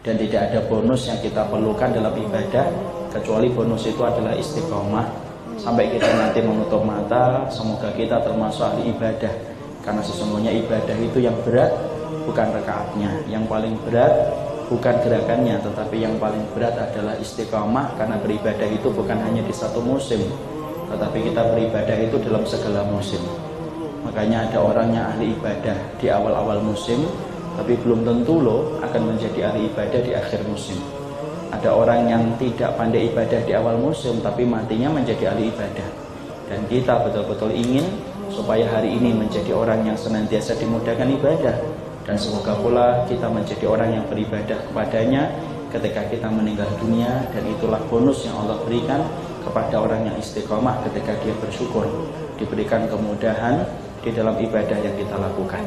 dan tidak ada bonus yang kita perlukan dalam ibadah kecuali bonus itu adalah istiqomah. Sampai kita nanti menutup mata semoga kita termasuk ahli ibadah. Karena sesungguhnya ibadah itu yang berat bukan rekaatnya. Yang paling berat bukan gerakannya. Tetapi yang paling berat adalah istiqomah karena beribadah itu bukan hanya di satu musim. Tetapi kita beribadah itu dalam segala musim. Makanya ada orang yang ahli ibadah di awal-awal musim tapi belum tentu loh akan menjadi ahli ibadah di akhir musim. Ada orang yang tidak pandai ibadah di awal musim tapi matinya menjadi ahli ibadah. Dan kita betul-betul ingin supaya hari ini menjadi orang yang senantiasa dimudahkan ibadah dan semoga pula kita menjadi orang yang beribadah kepadanya ketika kita meninggal dunia dan itulah bonus yang Allah berikan kepada orang yang istiqomah ketika dia bersyukur diberikan kemudahan di dalam ibadah yang kita lakukan.